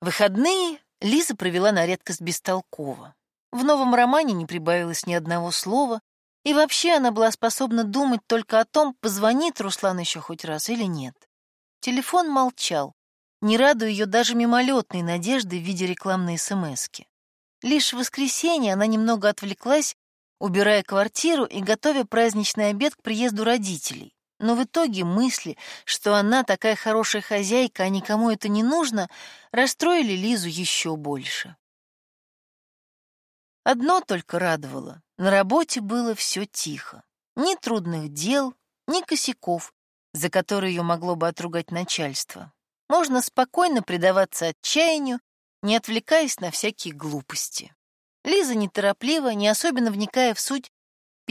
Выходные Лиза провела на редкость бестолково. В новом романе не прибавилось ни одного слова, и вообще она была способна думать только о том, позвонит Руслан еще хоть раз или нет. Телефон молчал, не радуя ее даже мимолетной надежды в виде рекламной смски. Лишь в воскресенье она немного отвлеклась, убирая квартиру и готовя праздничный обед к приезду родителей. Но в итоге мысли, что она такая хорошая хозяйка, а никому это не нужно, расстроили Лизу еще больше. Одно только радовало — на работе было все тихо. Ни трудных дел, ни косяков, за которые ее могло бы отругать начальство. Можно спокойно предаваться отчаянию, не отвлекаясь на всякие глупости. Лиза неторопливо, не особенно вникая в суть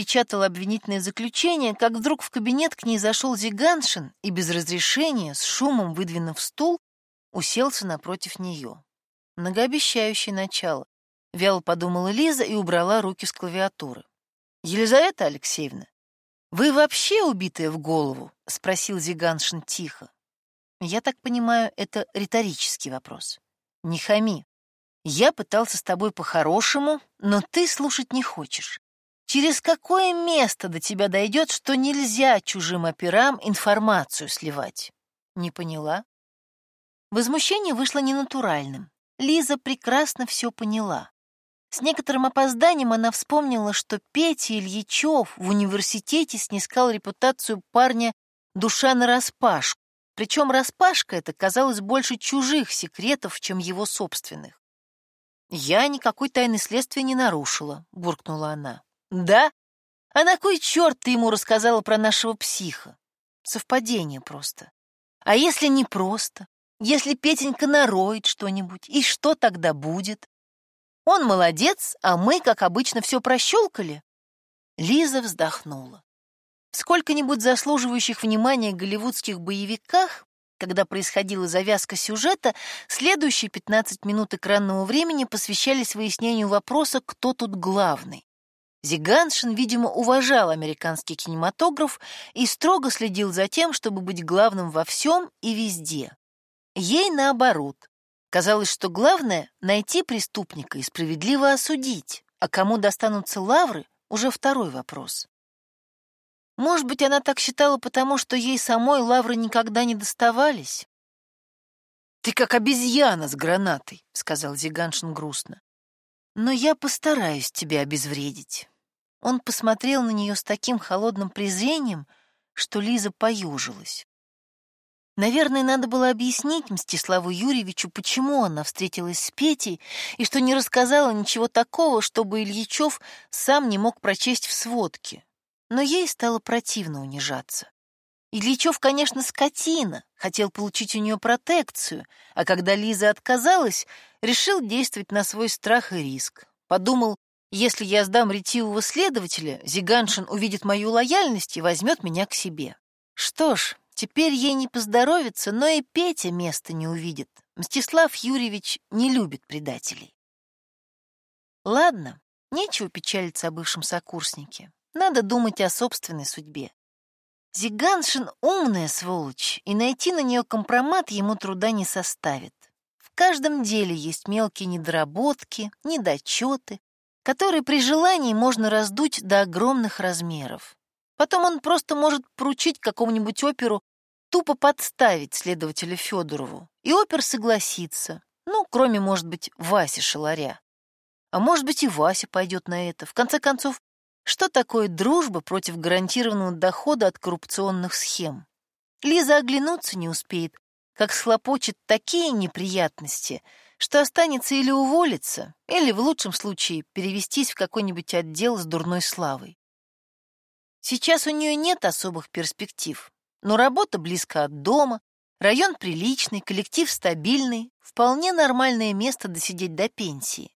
печатала обвинительное заключение, как вдруг в кабинет к ней зашел Зиганшин и без разрешения, с шумом выдвинув стул, уселся напротив нее. Многообещающее начало. Вяло подумала Лиза и убрала руки с клавиатуры. «Елизавета Алексеевна, вы вообще убитая в голову?» — спросил Зиганшин тихо. «Я так понимаю, это риторический вопрос. Не хами. Я пытался с тобой по-хорошему, но ты слушать не хочешь. Через какое место до тебя дойдет, что нельзя чужим операм информацию сливать? Не поняла? Возмущение вышло ненатуральным. Лиза прекрасно все поняла. С некоторым опозданием она вспомнила, что Петя Ильичев в университете снискал репутацию парня душа нараспашку. Причем распашка это казалось больше чужих секретов, чем его собственных. «Я никакой тайны следствия не нарушила», — буркнула она. Да? А на кой черт ты ему рассказала про нашего психа? Совпадение просто. А если не просто? Если Петенька нароет что-нибудь, и что тогда будет? Он молодец, а мы, как обычно, все прощелкали. Лиза вздохнула. В сколько-нибудь заслуживающих внимания голливудских боевиках, когда происходила завязка сюжета, следующие 15 минут экранного времени посвящались выяснению вопроса, кто тут главный. Зиганшин, видимо, уважал американский кинематограф и строго следил за тем, чтобы быть главным во всем и везде. Ей наоборот. Казалось, что главное — найти преступника и справедливо осудить, а кому достанутся лавры — уже второй вопрос. Может быть, она так считала, потому что ей самой лавры никогда не доставались? «Ты как обезьяна с гранатой», — сказал Зиганшин грустно. «Но я постараюсь тебя обезвредить». Он посмотрел на нее с таким холодным презрением, что Лиза поюжилась. Наверное, надо было объяснить Мстиславу Юрьевичу, почему она встретилась с Петей, и что не рассказала ничего такого, чтобы Ильичев сам не мог прочесть в сводке. Но ей стало противно унижаться. Ильичев, конечно, скотина, хотел получить у нее протекцию, а когда Лиза отказалась, решил действовать на свой страх и риск. Подумал, если я сдам ретивого следователя, Зиганшин увидит мою лояльность и возьмет меня к себе. Что ж, теперь ей не поздоровится, но и Петя места не увидит. Мстислав Юрьевич не любит предателей. Ладно, нечего печалиться о бывшем сокурснике. Надо думать о собственной судьбе. Зиганшин умная сволочь, и найти на нее компромат ему труда не составит. В каждом деле есть мелкие недоработки, недочеты, который при желании можно раздуть до огромных размеров. Потом он просто может поручить какому-нибудь оперу тупо подставить следователя Федорову, и опер согласится, ну, кроме, может быть, Васи Шаларя. А может быть, и Вася пойдет на это. В конце концов, что такое дружба против гарантированного дохода от коррупционных схем? Лиза оглянуться не успеет, как схлопочет такие неприятности — что останется или уволиться, или, в лучшем случае, перевестись в какой-нибудь отдел с дурной славой. Сейчас у нее нет особых перспектив, но работа близко от дома, район приличный, коллектив стабильный, вполне нормальное место досидеть до пенсии.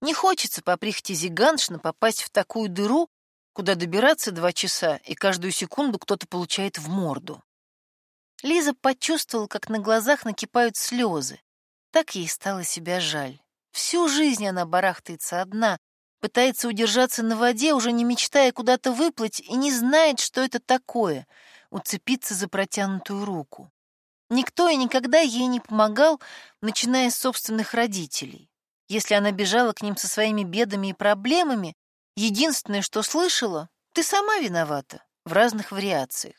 Не хочется по прихоти Зиганшина попасть в такую дыру, куда добираться два часа, и каждую секунду кто-то получает в морду. Лиза почувствовала, как на глазах накипают слезы, так ей стало себя жаль. Всю жизнь она барахтается одна, пытается удержаться на воде, уже не мечтая куда-то выплыть, и не знает, что это такое — уцепиться за протянутую руку. Никто и никогда ей не помогал, начиная с собственных родителей. Если она бежала к ним со своими бедами и проблемами, единственное, что слышала, ты сама виновата в разных вариациях.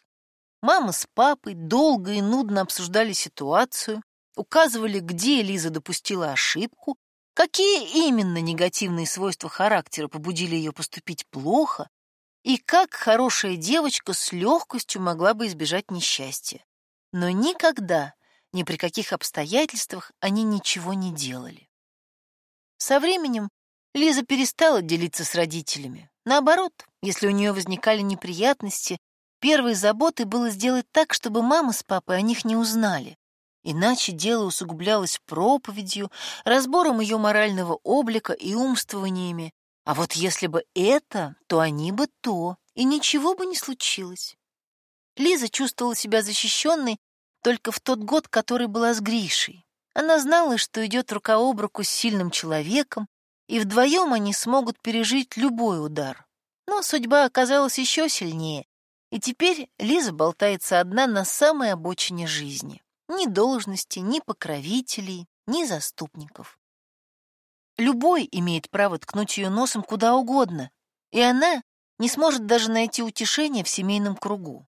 Мама с папой долго и нудно обсуждали ситуацию, указывали, где Лиза допустила ошибку, какие именно негативные свойства характера побудили ее поступить плохо, и как хорошая девочка с легкостью могла бы избежать несчастья. Но никогда, ни при каких обстоятельствах они ничего не делали. Со временем Лиза перестала делиться с родителями. Наоборот, если у нее возникали неприятности, первой заботой было сделать так, чтобы мама с папой о них не узнали. Иначе дело усугублялось проповедью, разбором ее морального облика и умствованиями. А вот если бы это, то они бы то, и ничего бы не случилось. Лиза чувствовала себя защищенной только в тот год, который была с Гришей. Она знала, что идет рука об руку с сильным человеком, и вдвоем они смогут пережить любой удар. Но судьба оказалась еще сильнее, и теперь Лиза болтается одна на самой обочине жизни. Ни должности, ни покровителей, ни заступников. Любой имеет право ткнуть ее носом куда угодно, и она не сможет даже найти утешение в семейном кругу.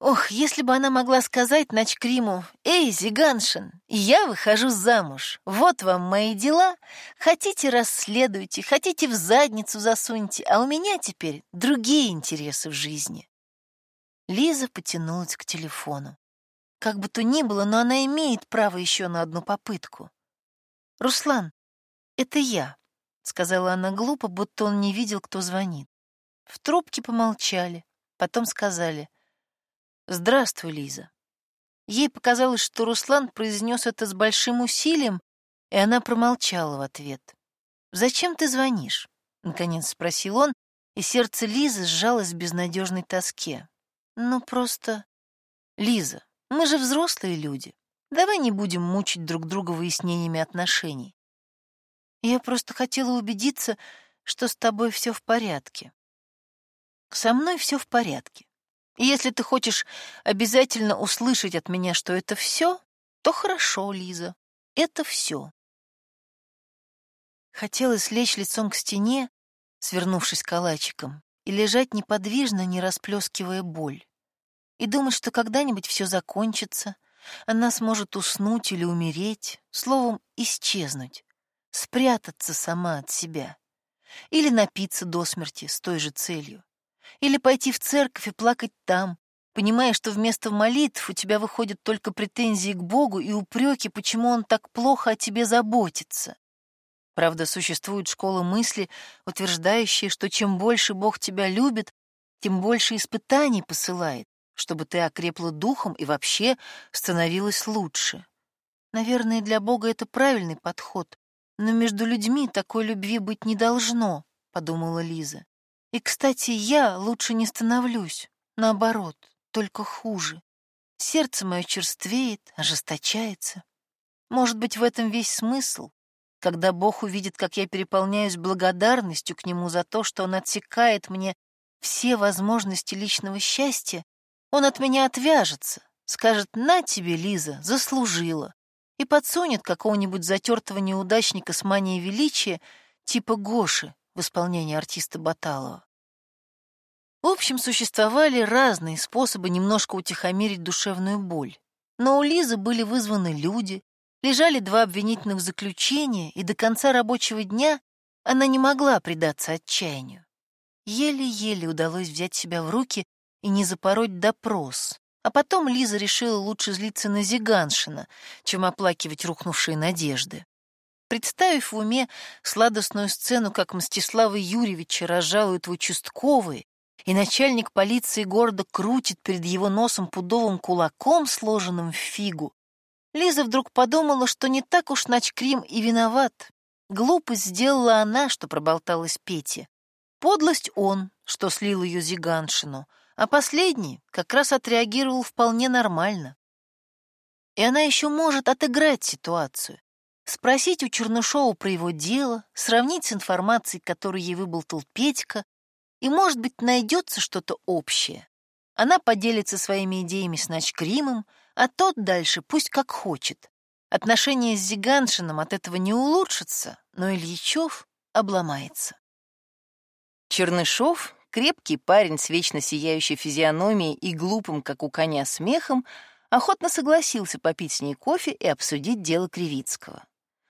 Ох, если бы она могла сказать Начкриму, «Эй, Зиганшин, я выхожу замуж, вот вам мои дела, хотите расследуйте, хотите в задницу засуньте, а у меня теперь другие интересы в жизни». Лиза потянулась к телефону. Как бы то ни было, но она имеет право еще на одну попытку. «Руслан, это я», — сказала она глупо, будто он не видел, кто звонит. В трубке помолчали, потом сказали — «Здравствуй, Лиза». Ей показалось, что Руслан произнес это с большим усилием, и она промолчала в ответ. «Зачем ты звонишь?» — наконец спросил он, и сердце Лизы сжалось в безнадежной тоске. «Ну, просто...» «Лиза, мы же взрослые люди. Давай не будем мучить друг друга выяснениями отношений. Я просто хотела убедиться, что с тобой все в порядке. Со мной все в порядке. И если ты хочешь обязательно услышать от меня, что это все, то хорошо, Лиза, это все. Хотелось лечь лицом к стене, свернувшись калачиком, и лежать неподвижно, не расплескивая боль. И думать, что когда-нибудь все закончится, она сможет уснуть или умереть, словом, исчезнуть, спрятаться сама от себя. Или напиться до смерти с той же целью. Или пойти в церковь и плакать там, понимая, что вместо молитв у тебя выходят только претензии к Богу и упреки, почему Он так плохо о тебе заботится. Правда, существует школа мысли, утверждающая, что чем больше Бог тебя любит, тем больше испытаний посылает, чтобы ты окрепла духом и вообще становилась лучше. Наверное, для Бога это правильный подход, но между людьми такой любви быть не должно, — подумала Лиза. И, кстати, я лучше не становлюсь. Наоборот, только хуже. Сердце мое черствеет, ожесточается. Может быть, в этом весь смысл? Когда Бог увидит, как я переполняюсь благодарностью к Нему за то, что Он отсекает мне все возможности личного счастья, Он от меня отвяжется, скажет «На тебе, Лиза, заслужила» и подсунет какого-нибудь затертого неудачника с манией величия типа Гоши, в исполнении артиста Баталова. В общем, существовали разные способы немножко утихомирить душевную боль. Но у Лизы были вызваны люди, лежали два обвинительных заключения, и до конца рабочего дня она не могла предаться отчаянию. Еле-еле удалось взять себя в руки и не запороть допрос. А потом Лиза решила лучше злиться на Зиганшина, чем оплакивать рухнувшие надежды. Представив в уме сладостную сцену, как Мстислава Юрьевича разжалуют в участковые, и начальник полиции города крутит перед его носом пудовым кулаком, сложенным в фигу, Лиза вдруг подумала, что не так уж Начкрим и виноват. Глупость сделала она, что проболталась Пете. Подлость он, что слил ее Зиганшину, а последний как раз отреагировал вполне нормально. И она еще может отыграть ситуацию, спросить у Чернышова про его дело, сравнить с информацией, которую ей выболтал Петька, и, может быть, найдется что-то общее. Она поделится своими идеями с Начкримом, а тот дальше пусть как хочет. Отношения с Зиганшином от этого не улучшатся, но Ильичев обломается. Чернышов, крепкий парень с вечно сияющей физиономией и глупым, как у коня, смехом, охотно согласился попить с ней кофе и обсудить дело Кривицкого.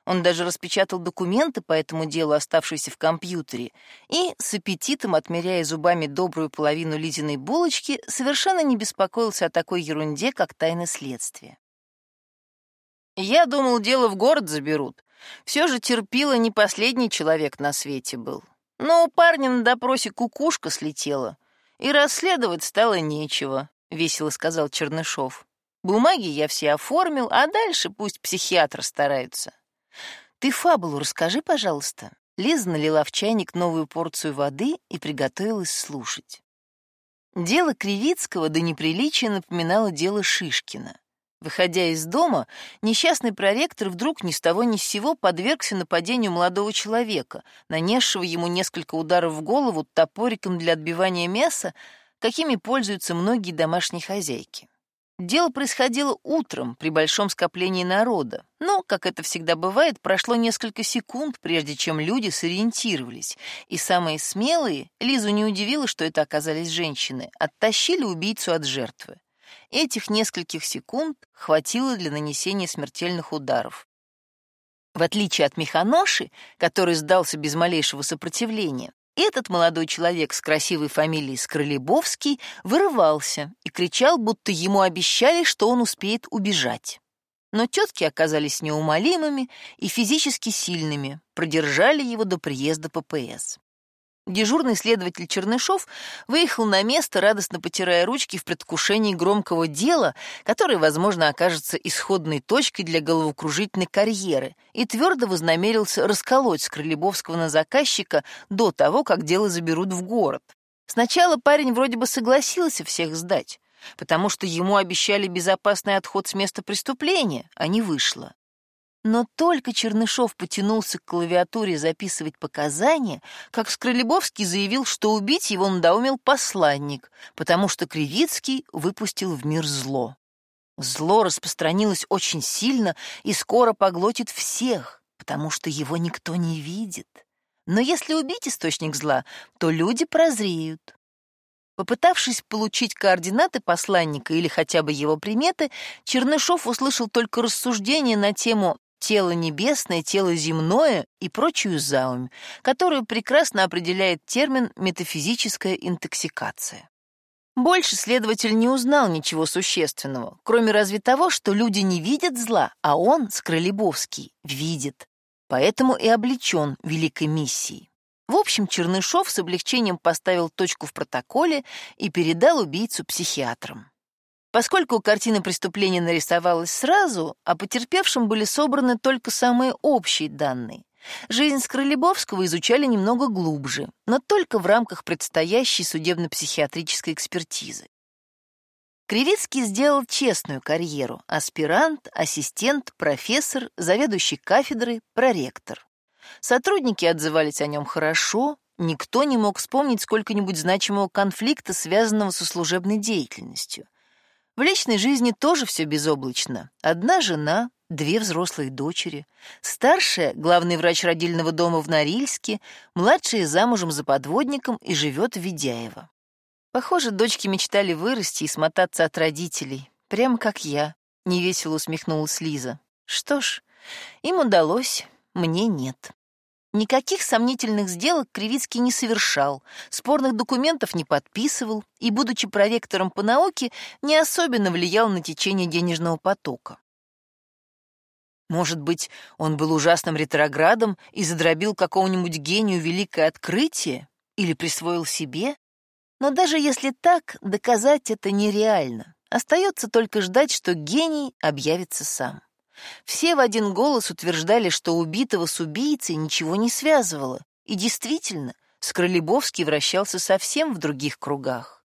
Он даже распечатал документы по этому делу, оставшиеся в компьютере, и, с аппетитом отмеряя зубами добрую половину Лизиной булочки, совершенно не беспокоился о такой ерунде, как тайна следствия. Я думал, дело в город заберут. Все же терпила не последний человек на свете был. Но у парня на допросе кукушка слетела, и расследовать стало нечего, — весело сказал Чернышов. Бумаги я все оформил, а дальше пусть психиатр старается. Ты фабулу расскажи, пожалуйста. Лиза налила в чайник новую порцию воды и приготовилась слушать. Дело Кривицкого до неприличия напоминало дело Шишкина. Выходя из дома, несчастный проректор вдруг ни с того ни с сего подвергся нападению молодого человека, нанесшего ему несколько ударов в голову топориком для отбивания мяса, какими пользуются многие домашние хозяйки. Дело происходило утром при большом скоплении народа, но, как это всегда бывает, прошло несколько секунд, прежде чем люди сориентировались, и самые смелые, Лизу не удивило, что это оказались женщины, оттащили убийцу от жертвы. Этих нескольких секунд хватило для нанесения смертельных ударов. В отличие от механоши, который сдался без малейшего сопротивления, этот молодой человек с красивой фамилией Скрылебовский вырывался и кричал, будто ему обещали, что он успеет убежать. Но тетки оказались неумолимыми и физически сильными, продержали его до приезда ППС. Дежурный следователь Чернышов выехал на место, радостно потирая ручки в предвкушении громкого дела, которое, возможно, окажется исходной точкой для головокружительной карьеры, и твердо вознамерился расколоть Скрылебовского на заказчика до того, как дело заберут в город. Сначала парень вроде бы согласился всех сдать, потому что ему обещали безопасный отход с места преступления, а не вышло. Но только Чернышов потянулся к клавиатуре записывать показания, как Скрылебовский заявил, что убить его надоумил посланник, потому что Кривицкий выпустил в мир зло. Зло распространилось очень сильно и скоро поглотит всех, потому что его никто не видит. Но если убить источник зла, то люди прозреют. Попытавшись получить координаты посланника или хотя бы его приметы, Чернышов услышал только рассуждение на тему тело небесное, тело земное и прочую заумь, которую прекрасно определяет термин «метафизическая интоксикация». Больше следователь не узнал ничего существенного, кроме разве того, что люди не видят зла, а он, Скрылебовский, видит. Поэтому и облечен великой миссией. В общем, Чернышов с облегчением поставил точку в протоколе и передал убийцу психиатрам. Поскольку картина преступления нарисовалась сразу, а потерпевшим были собраны только самые общие данные, жизнь Скрылебовского изучали немного глубже, но только в рамках предстоящей судебно-психиатрической экспертизы. Кривицкий сделал честную карьеру — аспирант, ассистент, профессор, заведующий кафедрой, проректор. Сотрудники отзывались о нем хорошо, никто не мог вспомнить сколько-нибудь значимого конфликта, связанного со служебной деятельностью — в личной жизни тоже все безоблачно. Одна жена, две взрослые дочери. Старшая — главный врач родильного дома в Норильске, младшая замужем за подводником и живет в Ведяево. Похоже, дочки мечтали вырасти и смотаться от родителей, прямо как я, — невесело усмехнулась Лиза. Что ж, им удалось, мне нет. Никаких сомнительных сделок Кривицкий не совершал, спорных документов не подписывал и, будучи проректором по науке, не особенно влиял на течение денежного потока. Может быть, он был ужасным ретроградом и задробил какому-нибудь гению великое открытие или присвоил себе? Но даже если так, доказать это нереально. Остается только ждать, что гений объявится сам. Все в один голос утверждали, что убитого с убийцей ничего не связывало. И действительно, Скрылебовский вращался совсем в других кругах.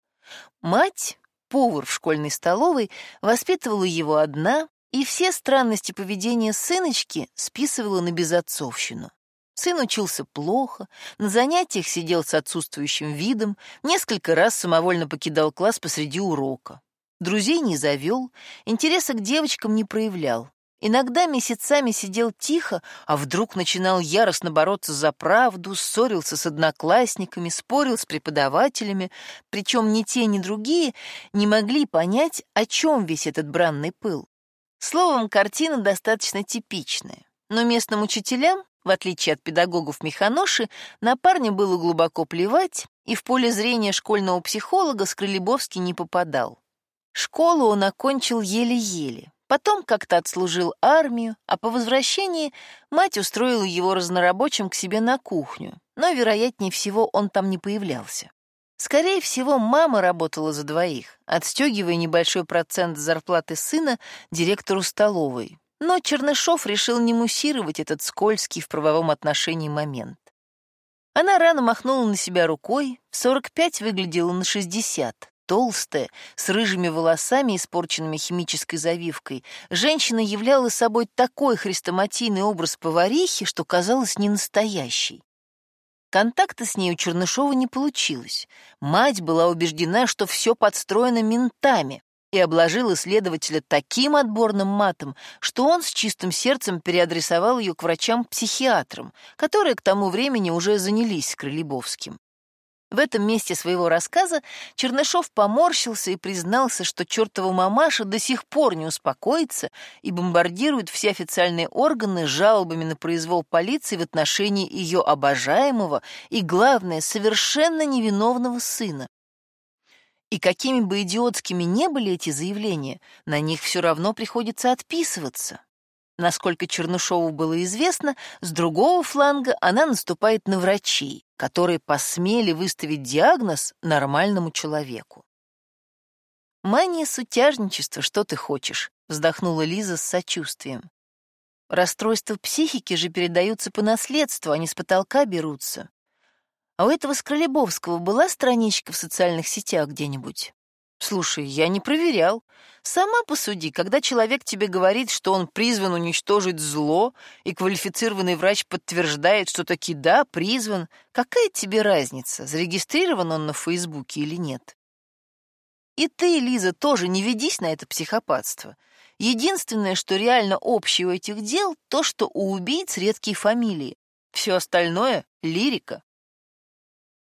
Мать, повар в школьной столовой, воспитывала его одна, и все странности поведения сыночки списывала на безотцовщину. Сын учился плохо, на занятиях сидел с отсутствующим видом, несколько раз самовольно покидал класс посреди урока. Друзей не завел, интереса к девочкам не проявлял. Иногда месяцами сидел тихо, а вдруг начинал яростно бороться за правду, ссорился с одноклассниками, спорил с преподавателями, причем ни те, ни другие не могли понять, о чем весь этот бранный пыл. Словом, картина достаточно типичная, но местным учителям, в отличие от педагогов Механоши, на парня было глубоко плевать, и в поле зрения школьного психолога Скрылебовский не попадал. Школу он окончил еле-еле. Потом как-то отслужил армию, а по возвращении мать устроила его разнорабочим к себе на кухню, но, вероятнее всего, он там не появлялся. Скорее всего, мама работала за двоих, отстегивая небольшой процент зарплаты сына директору столовой. Но Чернышов решил не муссировать этот скользкий в правовом отношении момент. Она рано махнула на себя рукой, в 45 выглядела на 60, толстая, с рыжими волосами, испорченными химической завивкой, женщина являла собой такой хрестоматийный образ поварихи, что казалось ненастоящей. Контакта с ней у Чернышова не получилось. Мать была убеждена, что все подстроено ментами, и обложила следователя таким отборным матом, что он с чистым сердцем переадресовал ее к врачам-психиатрам, которые к тому времени уже занялись Крылебовским. В этом месте своего рассказа Чернышов поморщился и признался, что чертова мамаша до сих пор не успокоится и бомбардирует все официальные органы жалобами на произвол полиции в отношении ее обожаемого и, главное, совершенно невиновного сына. И какими бы идиотскими не были эти заявления, на них все равно приходится отписываться. Насколько Чернышову было известно, с другого фланга она наступает на врачей, которые посмели выставить диагноз нормальному человеку. «Мания сутяжничества, что ты хочешь?» — вздохнула Лиза с сочувствием. «Расстройства психики же передаются по наследству, не с потолка берутся. А у этого Скролебовского была страничка в социальных сетях где-нибудь?» Слушай, я не проверял. Сама посуди, когда человек тебе говорит, что он призван уничтожить зло, и квалифицированный врач подтверждает, что таки да, призван, какая тебе разница, зарегистрирован он на Фейсбуке или нет? И ты, Лиза, тоже не ведись на это психопатство. Единственное, что реально общее у этих дел, то, что у убийц редкие фамилии. Все остальное — лирика.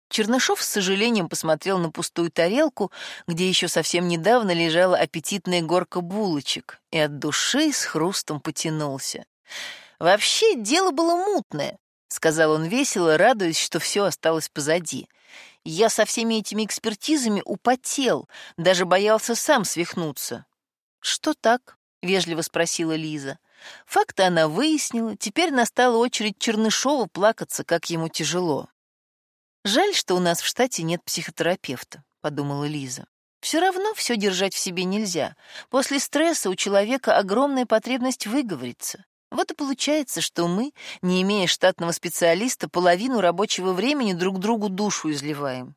Чернышов с сожалением посмотрел на пустую тарелку, где еще совсем недавно лежала аппетитная горка булочек, и от души с хрустом потянулся. «Вообще дело было мутное», — сказал он весело, радуясь, что все осталось позади. «Я со всеми этими экспертизами употел, даже боялся сам свихнуться». «Что так?» — вежливо спросила Лиза. Факты она выяснила, теперь настала очередь Чернышова плакаться, как ему тяжело. «Жаль, что у нас в штате нет психотерапевта», — подумала Лиза. «Все равно все держать в себе нельзя. После стресса у человека огромная потребность выговориться. Вот и получается, что мы, не имея штатного специалиста, половину рабочего времени друг другу душу изливаем.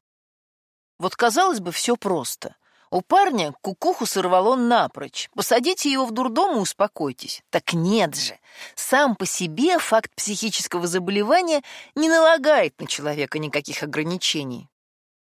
Вот, казалось бы, все просто. У парня кукуху сорвало напрочь. Посадите его в дурдом и успокойтесь. Так нет же. Сам по себе факт психического заболевания не налагает на человека никаких ограничений.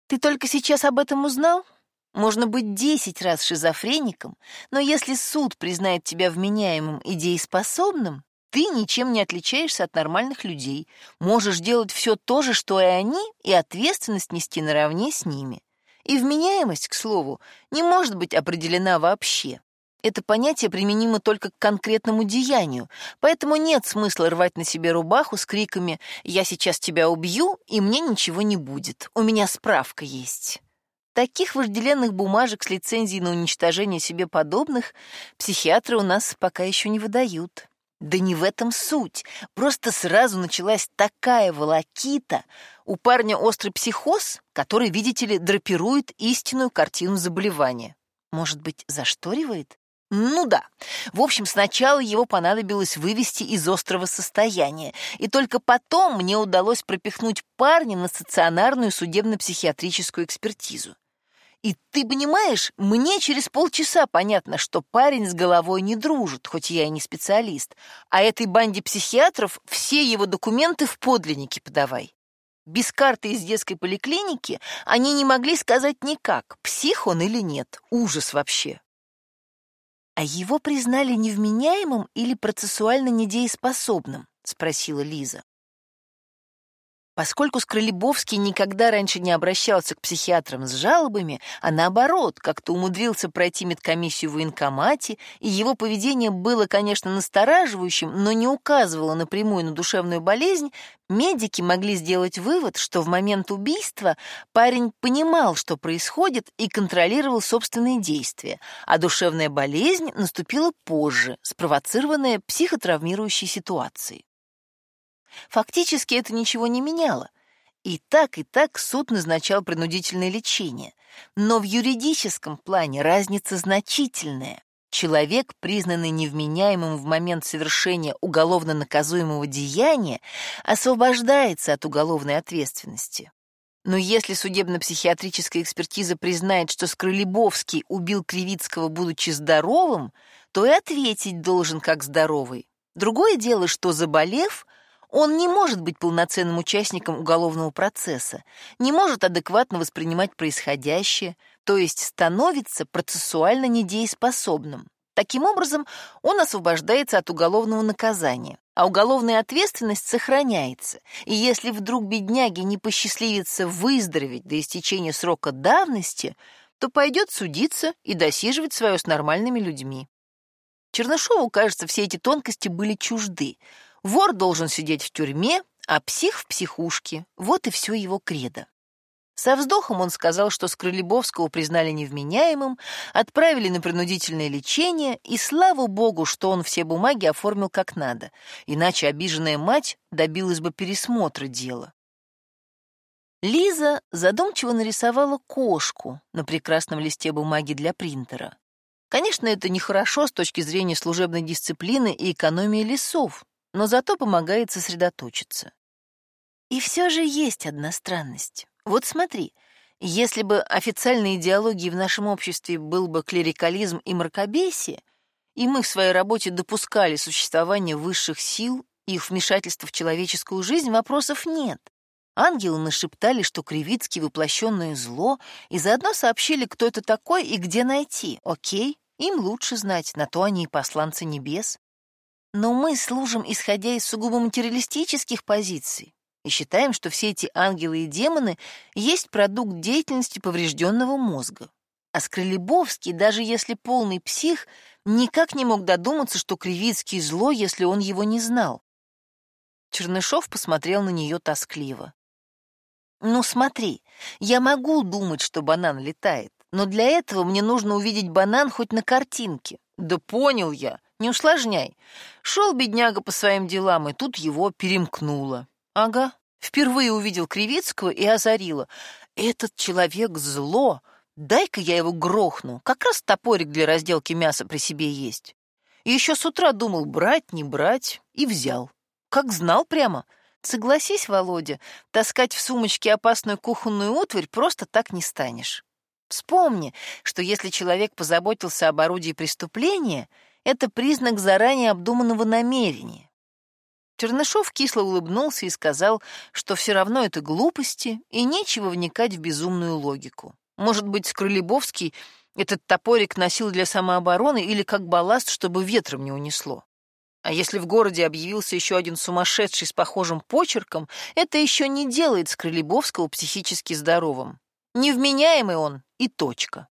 Ты только сейчас об этом узнал? Можно быть десять раз шизофреником, но если суд признает тебя вменяемым и дееспособным, ты ничем не отличаешься от нормальных людей, можешь делать все то же, что и они, и ответственность нести наравне с ними. И вменяемость, к слову, не может быть определена вообще. Это понятие применимо только к конкретному деянию, поэтому нет смысла рвать на себе рубаху с криками «Я сейчас тебя убью, и мне ничего не будет, у меня справка есть». Таких вожделенных бумажек с лицензией на уничтожение себе подобных психиатры у нас пока еще не выдают. Да не в этом суть. Просто сразу началась такая волокита. У парня острый психоз, который, видите ли, драпирует истинную картину заболевания. Может быть, зашторивает? Ну да. В общем, сначала его понадобилось вывести из острого состояния, и только потом мне удалось пропихнуть парня на стационарную судебно-психиатрическую экспертизу. И ты понимаешь, мне через полчаса понятно, что парень с головой не дружит, хоть я и не специалист, а этой банде психиатров все его документы в подлиннике подавай. Без карты из детской поликлиники они не могли сказать никак, псих он или нет. Ужас вообще. А его признали невменяемым или процессуально недееспособным? Спросила Лиза. Поскольку Скрылебовский никогда раньше не обращался к психиатрам с жалобами, а наоборот, как-то умудрился пройти медкомиссию в военкомате, и его поведение было, конечно, настораживающим, но не указывало напрямую на душевную болезнь, медики могли сделать вывод, что в момент убийства парень понимал, что происходит, и контролировал собственные действия, а душевная болезнь наступила позже, спровоцированная психотравмирующей ситуацией. Фактически это ничего не меняло. И так, и так суд назначал принудительное лечение. Но в юридическом плане разница значительная. Человек, признанный невменяемым в момент совершения уголовно наказуемого деяния, освобождается от уголовной ответственности. Но если судебно-психиатрическая экспертиза признает, что Скрылебовский убил Кривицкого, будучи здоровым, то и ответить должен как здоровый. Другое дело, что, заболев, он не может быть полноценным участником уголовного процесса, не может адекватно воспринимать происходящее, то есть становится процессуально недееспособным. Таким образом, он освобождается от уголовного наказания, а уголовная ответственность сохраняется. И если вдруг бедняге не посчастливится выздороветь до истечения срока давности, то пойдет судиться и досиживать свое с нормальными людьми. Чернышову, кажется, все эти тонкости были чужды — Вор должен сидеть в тюрьме, а псих в психушке. Вот и все его кредо. Со вздохом он сказал, что Скрылебовского признали невменяемым, отправили на принудительное лечение, и слава богу, что он все бумаги оформил как надо, иначе обиженная мать добилась бы пересмотра дела. Лиза задумчиво нарисовала кошку на прекрасном листе бумаги для принтера. Конечно, это нехорошо с точки зрения служебной дисциплины и экономии лесов, но зато помогает сосредоточиться. И все же есть одна странность. Вот смотри, если бы официальной идеологией в нашем обществе был бы клерикализм и мракобесие, и мы в своей работе допускали существование высших сил и их вмешательство в человеческую жизнь, вопросов нет. Ангелы нашептали, что Кривицкий — воплощенное зло, и заодно сообщили, кто это такой и где найти. Окей, им лучше знать, на то они и посланцы небес. Но мы служим, исходя из сугубо материалистических позиций, и считаем, что все эти ангелы и демоны есть продукт деятельности поврежденного мозга. А Скрылебовский, даже если полный псих, никак не мог додуматься, что Кривицкий зло, если он его не знал. Чернышов посмотрел на нее тоскливо. «Ну смотри, я могу думать, что банан летает, но для этого мне нужно увидеть банан хоть на картинке». «Да понял я. Не усложняй. Шел бедняга по своим делам, и тут его перемкнуло. Ага, впервые увидел Кривицкого и озарило. Этот человек зло. Дай-ка я его грохну. Как раз топорик для разделки мяса при себе есть. И еще с утра думал, брать, не брать, и взял. Как знал прямо. Согласись, Володя, таскать в сумочке опасную кухонную утварь просто так не станешь. Вспомни, что если человек позаботился об орудии преступления — это признак заранее обдуманного намерения. Чернышов кисло улыбнулся и сказал, что все равно это глупости и нечего вникать в безумную логику. Может быть, Скрылебовский этот топорик носил для самообороны или как балласт, чтобы ветром не унесло. А если в городе объявился еще один сумасшедший с похожим почерком, это еще не делает Скрылебовского психически здоровым. Невменяемый он и точка.